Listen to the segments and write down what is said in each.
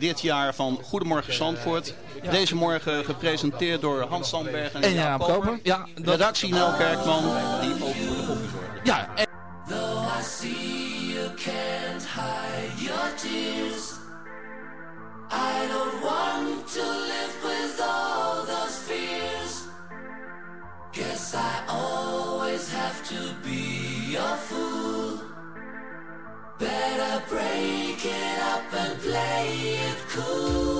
dit jaar van Goedemorgen Zandvoort. Deze morgen gepresenteerd door Hans Sandberg en, en Jaap Koper. Ja, dat... Redactie Nel Kerkman, die ook voor de koffie zorgen. Ja, en... Though I see you can't hide your tears I don't want to live with all those fears Guess I always have to be Better break it up and play it cool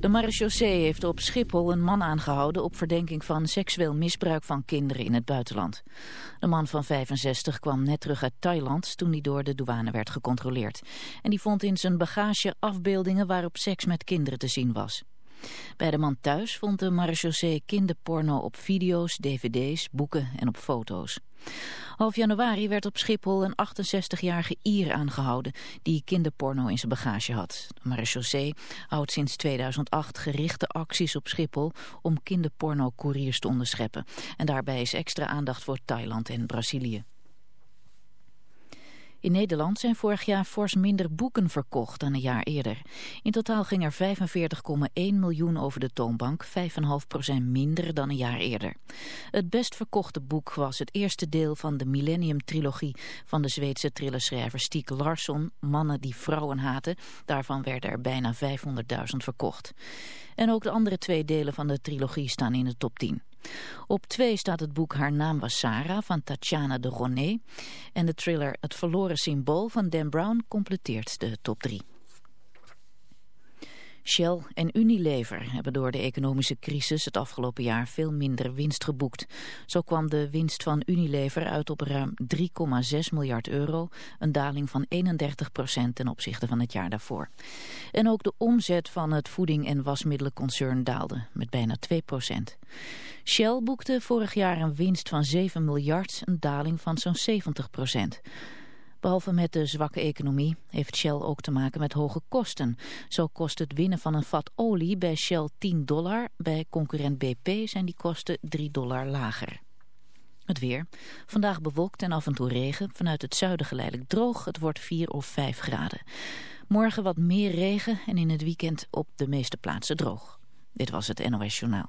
De marechaussee heeft op Schiphol een man aangehouden op verdenking van seksueel misbruik van kinderen in het buitenland. De man van 65 kwam net terug uit Thailand toen hij door de douane werd gecontroleerd. En die vond in zijn bagage afbeeldingen waarop seks met kinderen te zien was. Bij de man thuis vond de marechaussee kinderporno op video's, dvd's, boeken en op foto's. Half januari werd op Schiphol een 68-jarige Ier aangehouden die kinderporno in zijn bagage had. De marechaussee houdt sinds 2008 gerichte acties op Schiphol om kinderporno-couriers te onderscheppen. En daarbij is extra aandacht voor Thailand en Brazilië. In Nederland zijn vorig jaar fors minder boeken verkocht dan een jaar eerder. In totaal ging er 45,1 miljoen over de toonbank, 5,5% minder dan een jaar eerder. Het best verkochte boek was het eerste deel van de Millennium-trilogie van de Zweedse thrillerschrijver Stieg Larsson, Mannen die vrouwen haten. Daarvan werden er bijna 500.000 verkocht. En ook de andere twee delen van de trilogie staan in de top 10. Op twee staat het boek Haar naam was Sarah van Tatjana de Roné. En de thriller Het verloren symbool van Dan Brown completeert de top 3. Shell en Unilever hebben door de economische crisis het afgelopen jaar veel minder winst geboekt. Zo kwam de winst van Unilever uit op ruim 3,6 miljard euro, een daling van 31 procent ten opzichte van het jaar daarvoor. En ook de omzet van het voeding- en wasmiddelenconcern daalde met bijna 2 procent. Shell boekte vorig jaar een winst van 7 miljard, een daling van zo'n 70 procent. Behalve met de zwakke economie heeft Shell ook te maken met hoge kosten. Zo kost het winnen van een vat olie bij Shell 10 dollar. Bij concurrent BP zijn die kosten 3 dollar lager. Het weer. Vandaag bewolkt en af en toe regen. Vanuit het zuiden geleidelijk droog. Het wordt 4 of 5 graden. Morgen wat meer regen en in het weekend op de meeste plaatsen droog. Dit was het NOS Journaal.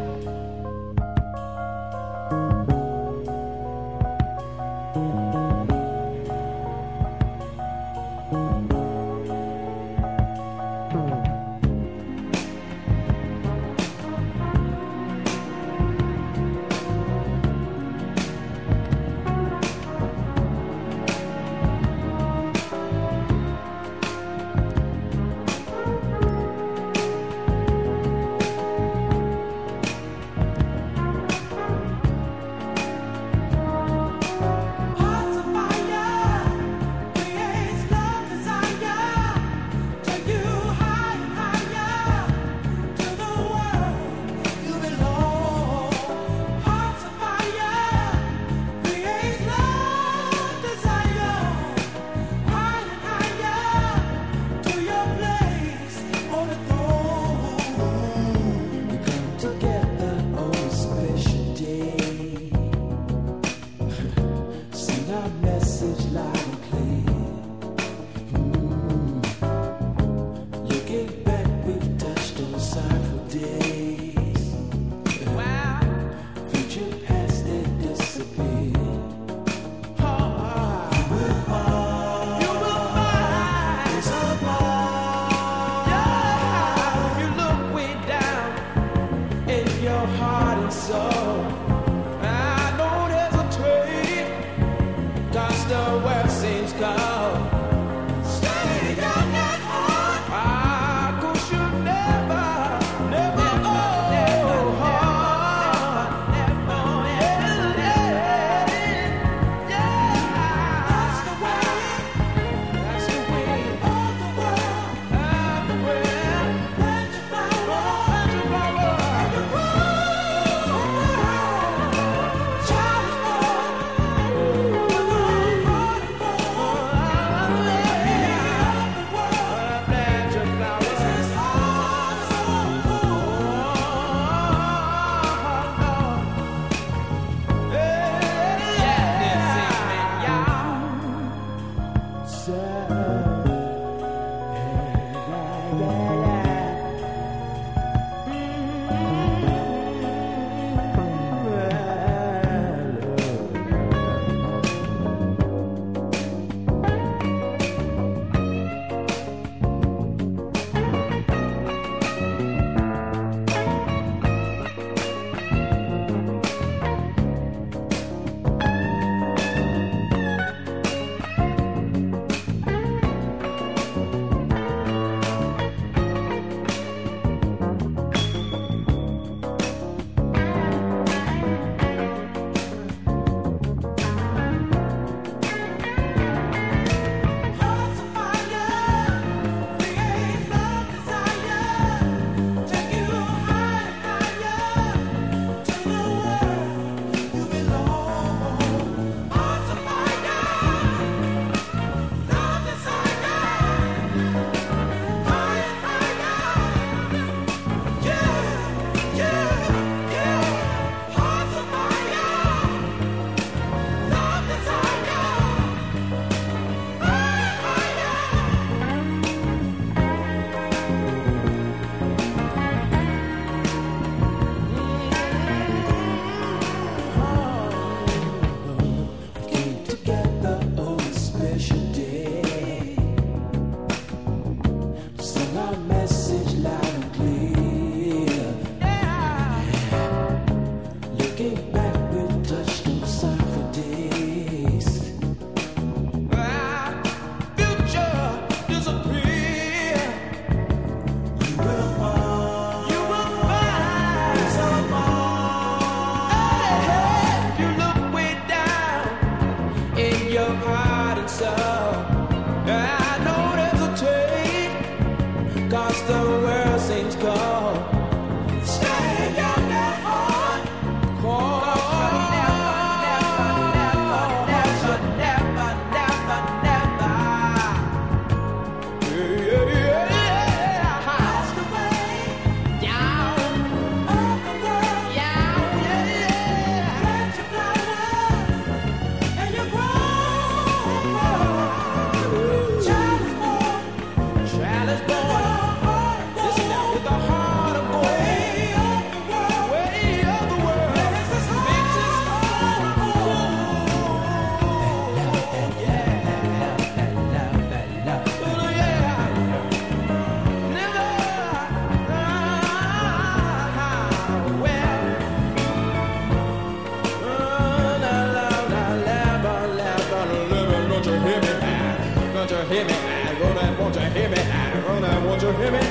hear me?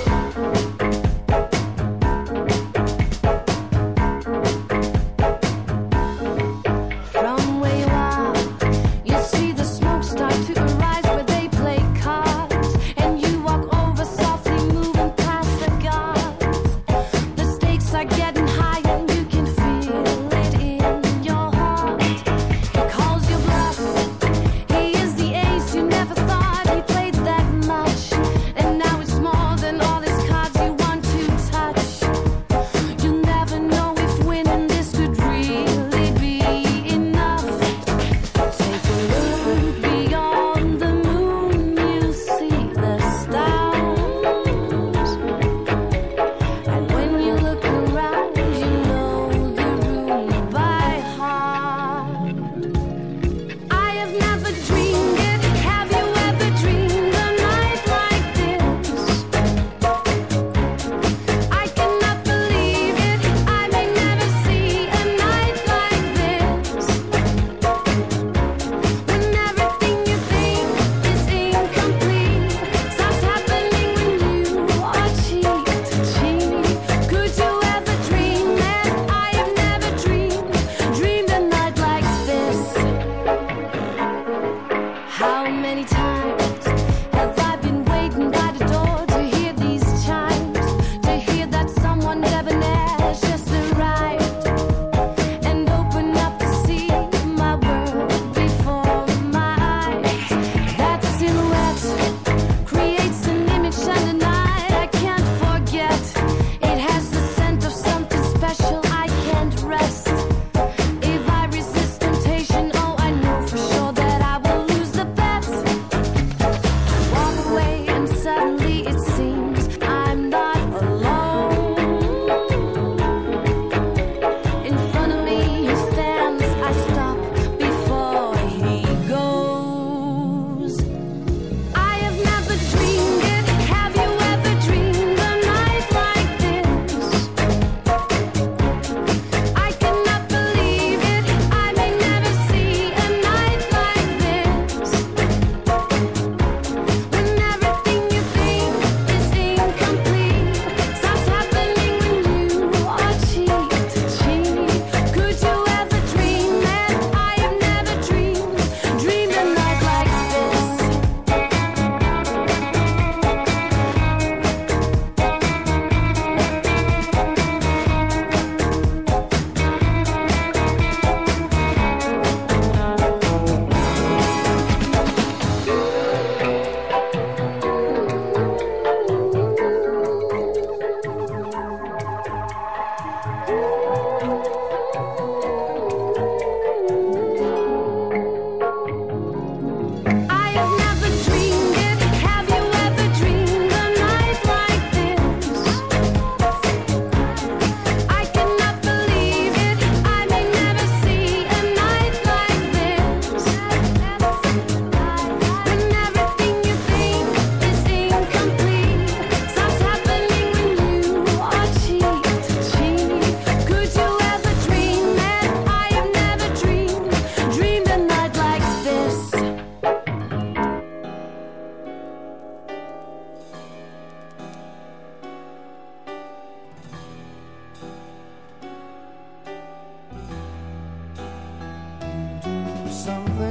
something.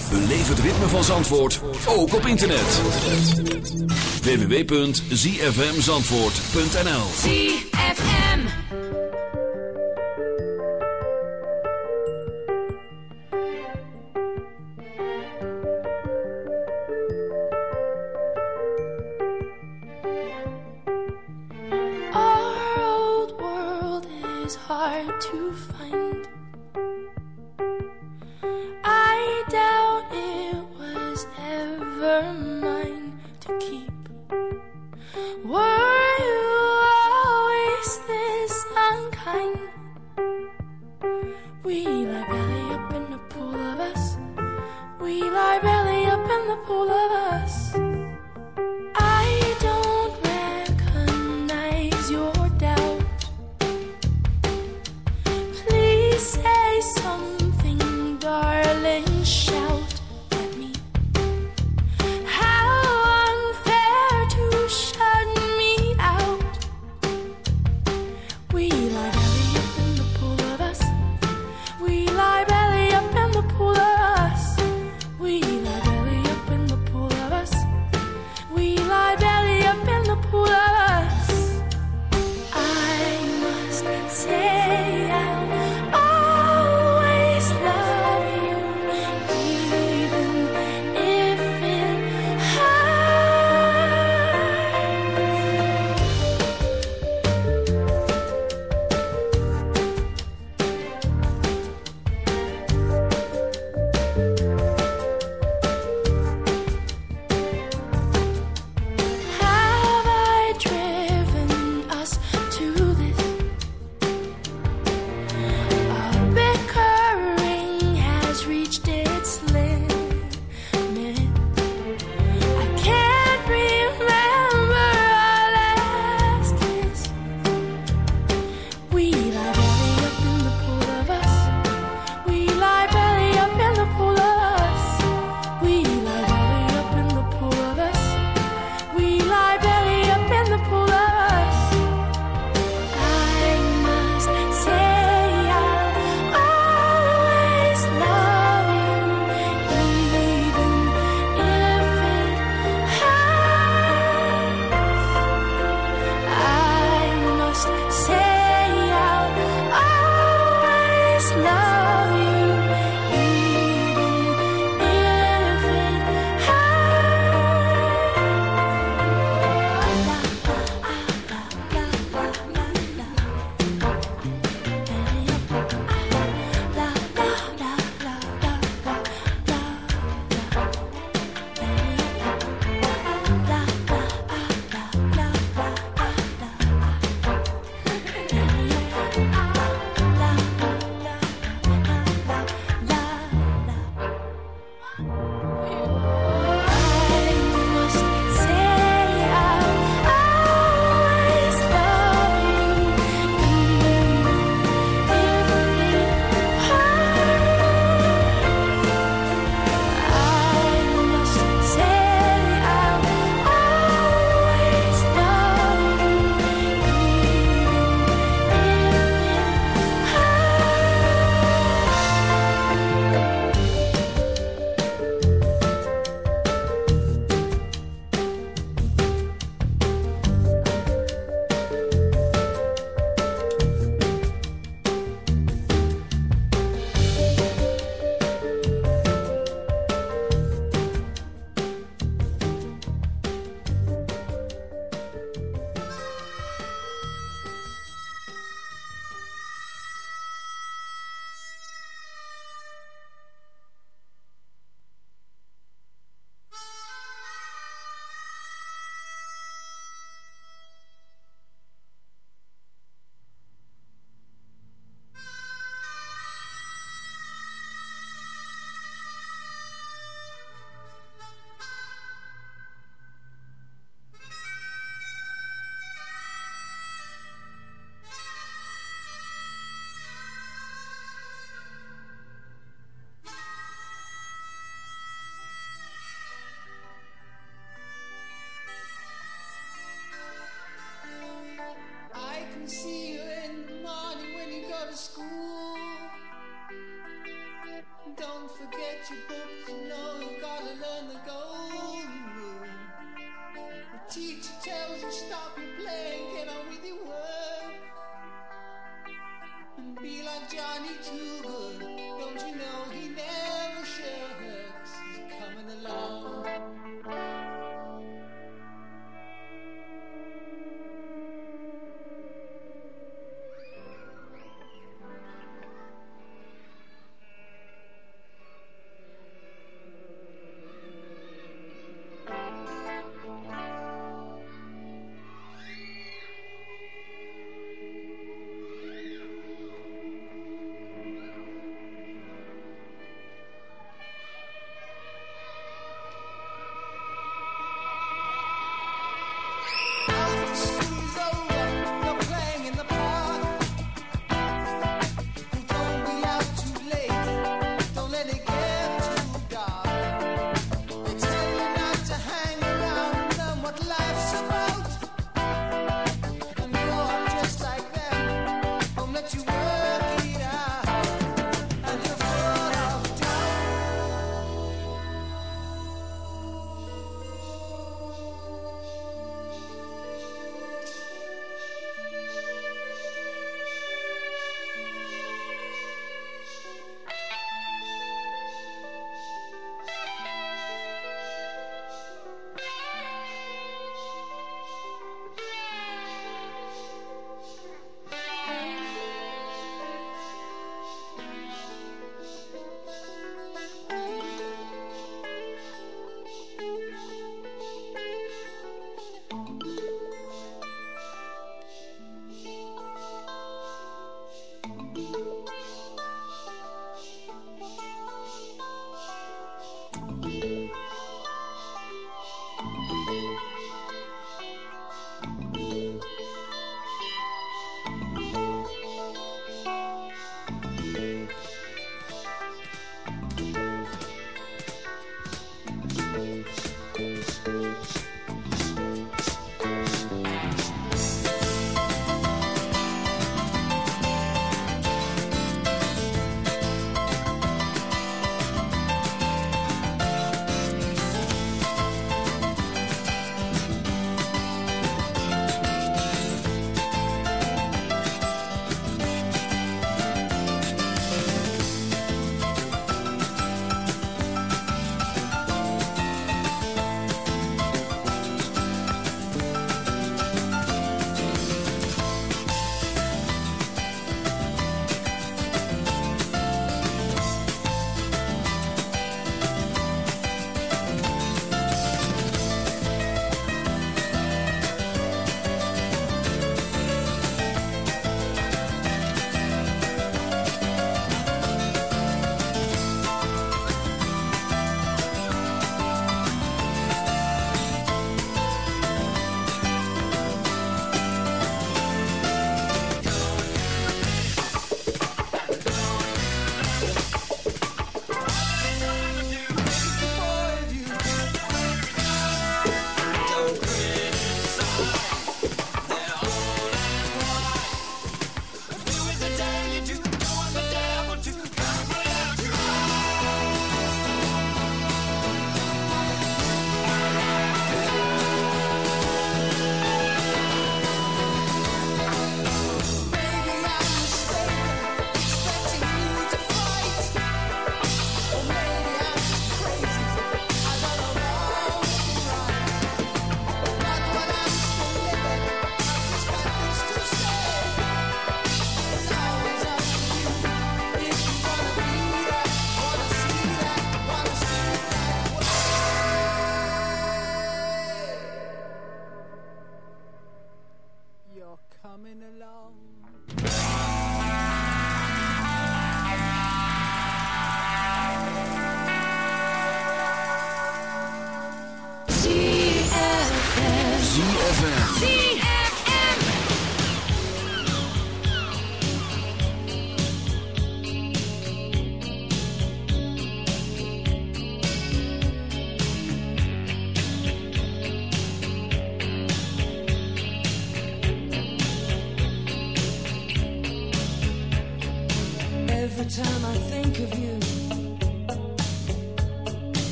Beleef het ritme van Zandvoort, ook op internet. www.zfmzandvoort.nl ZFM. Our old world is hard to find. burn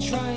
trying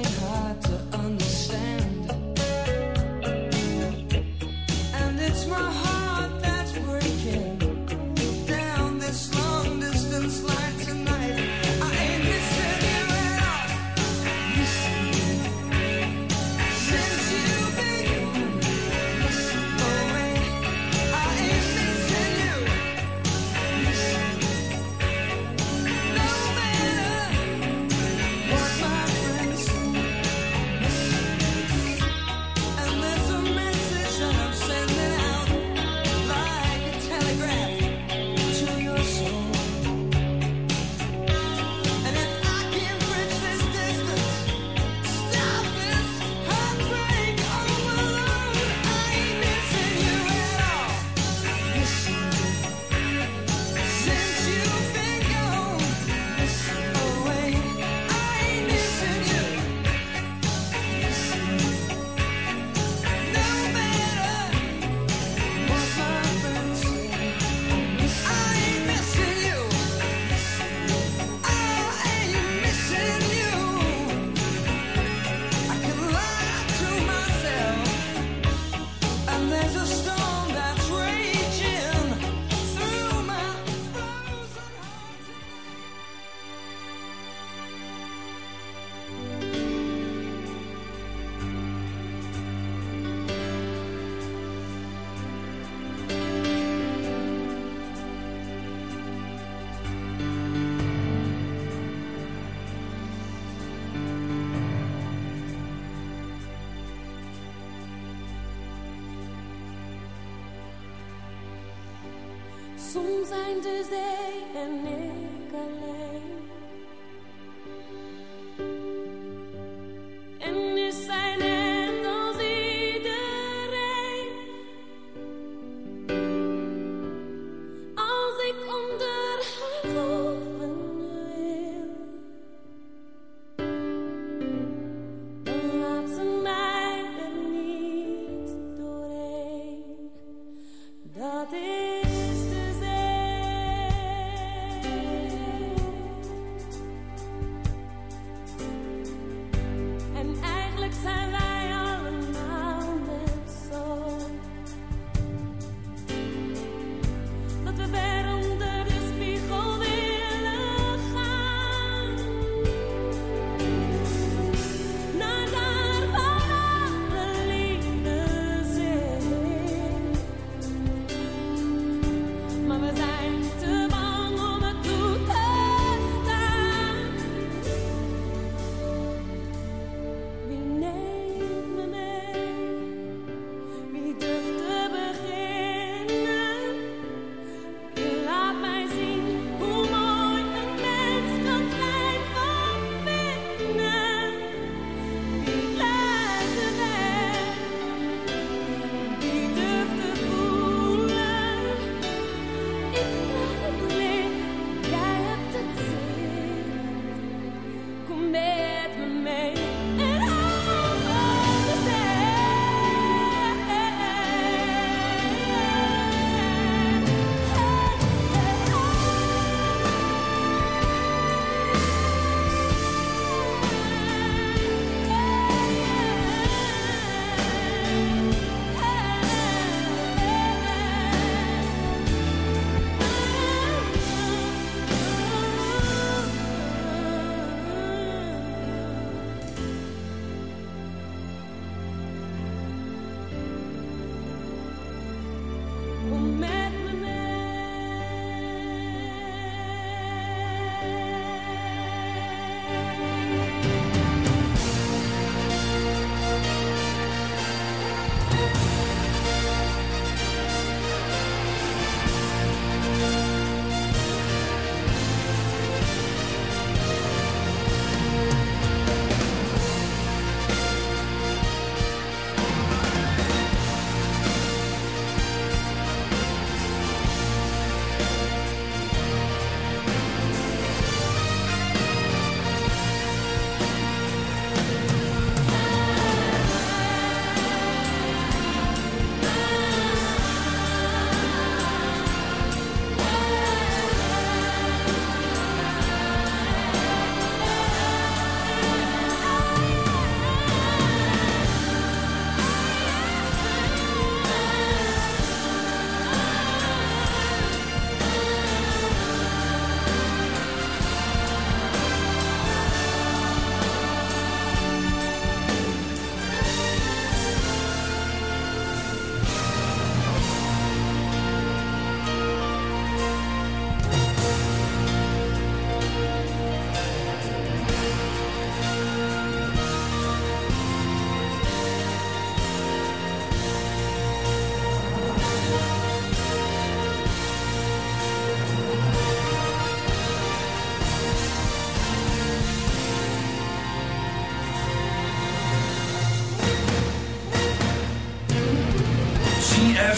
Soms zijn de zee en ik alleen.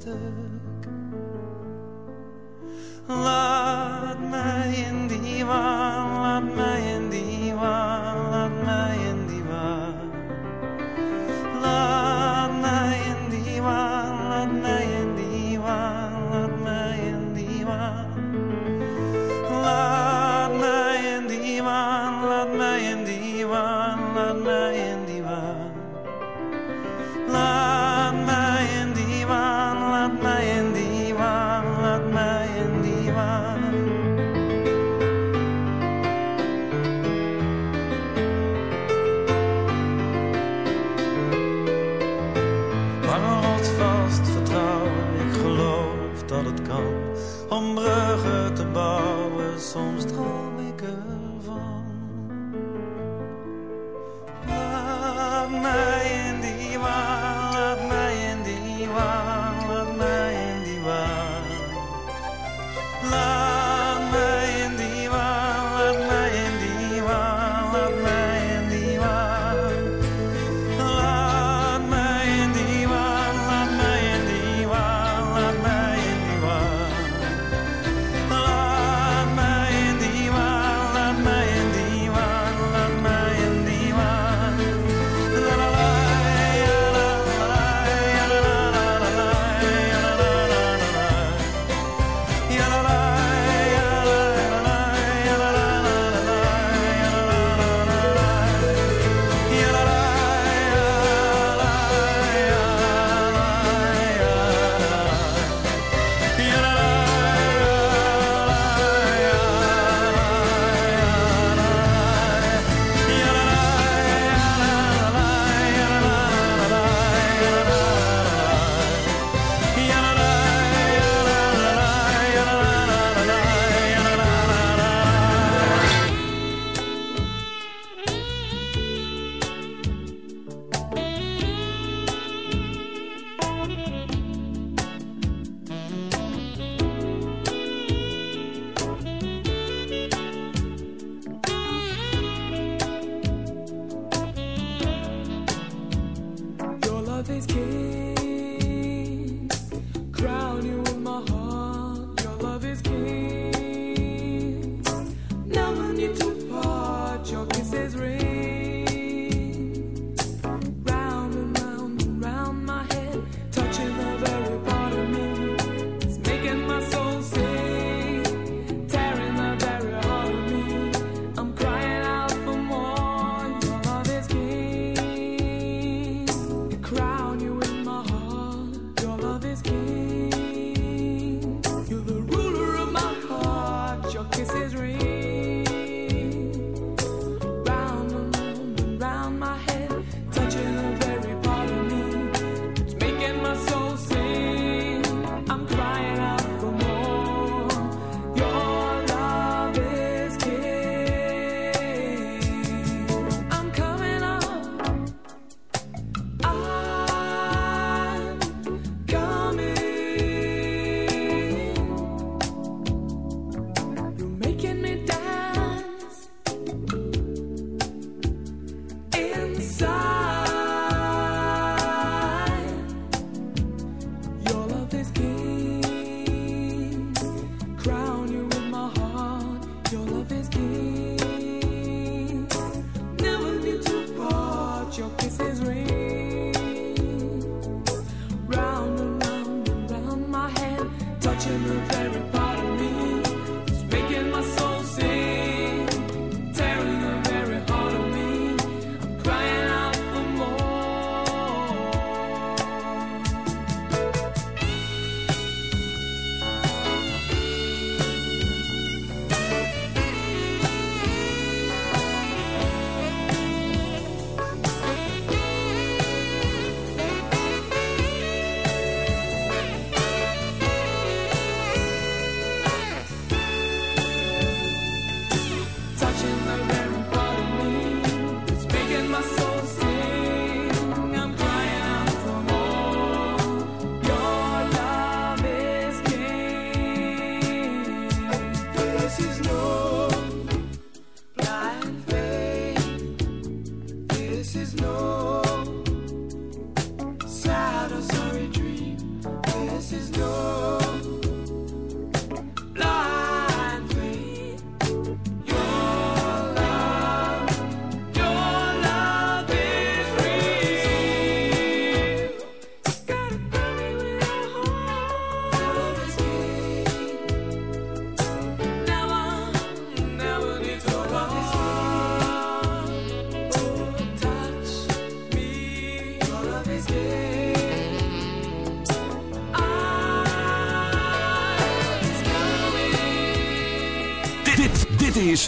stuk. Laat mij in die waan.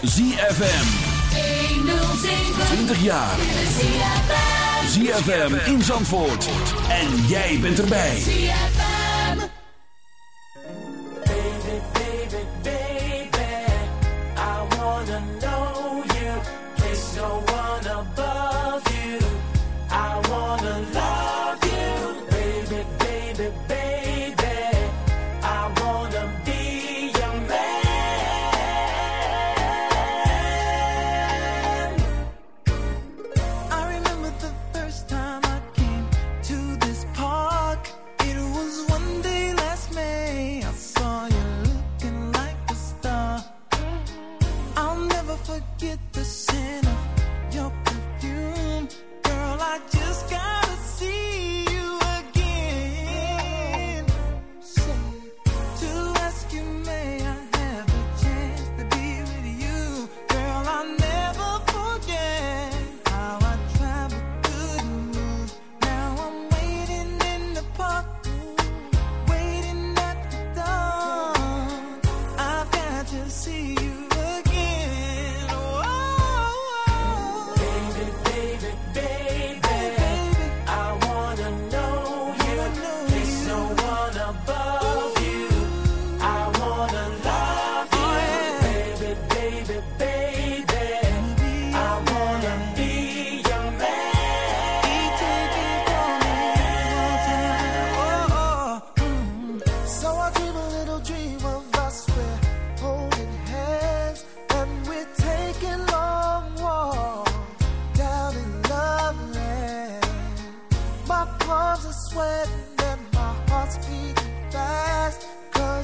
ZFM. 20 jaar. ZFM in Zandvoort. En jij bent erbij. ZFM. Baby, baby, baby. I wanna know you. There's no one above you. I wanna love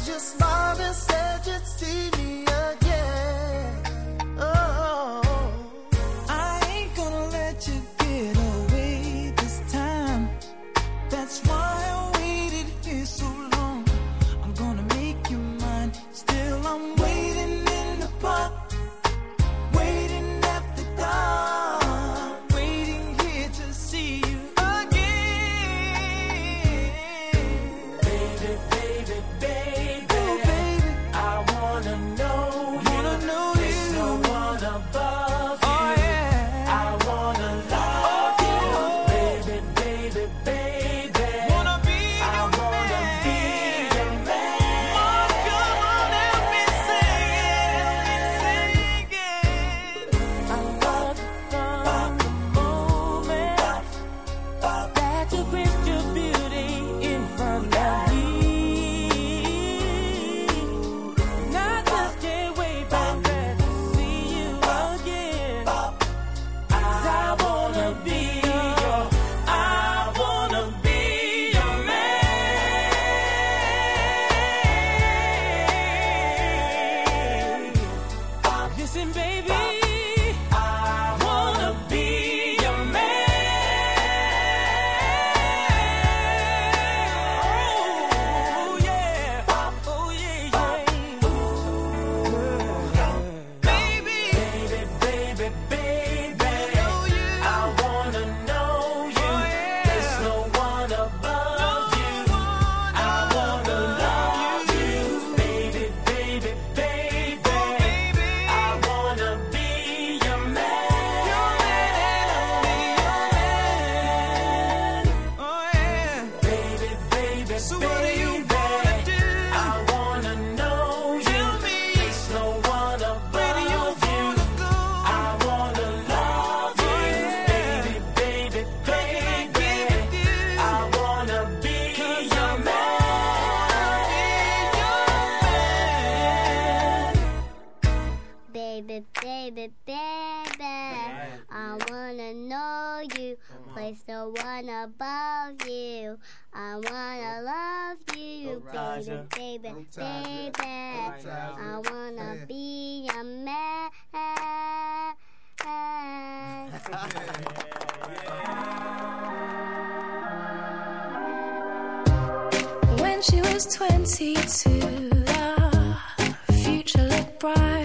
just she was 22, the future looked bright.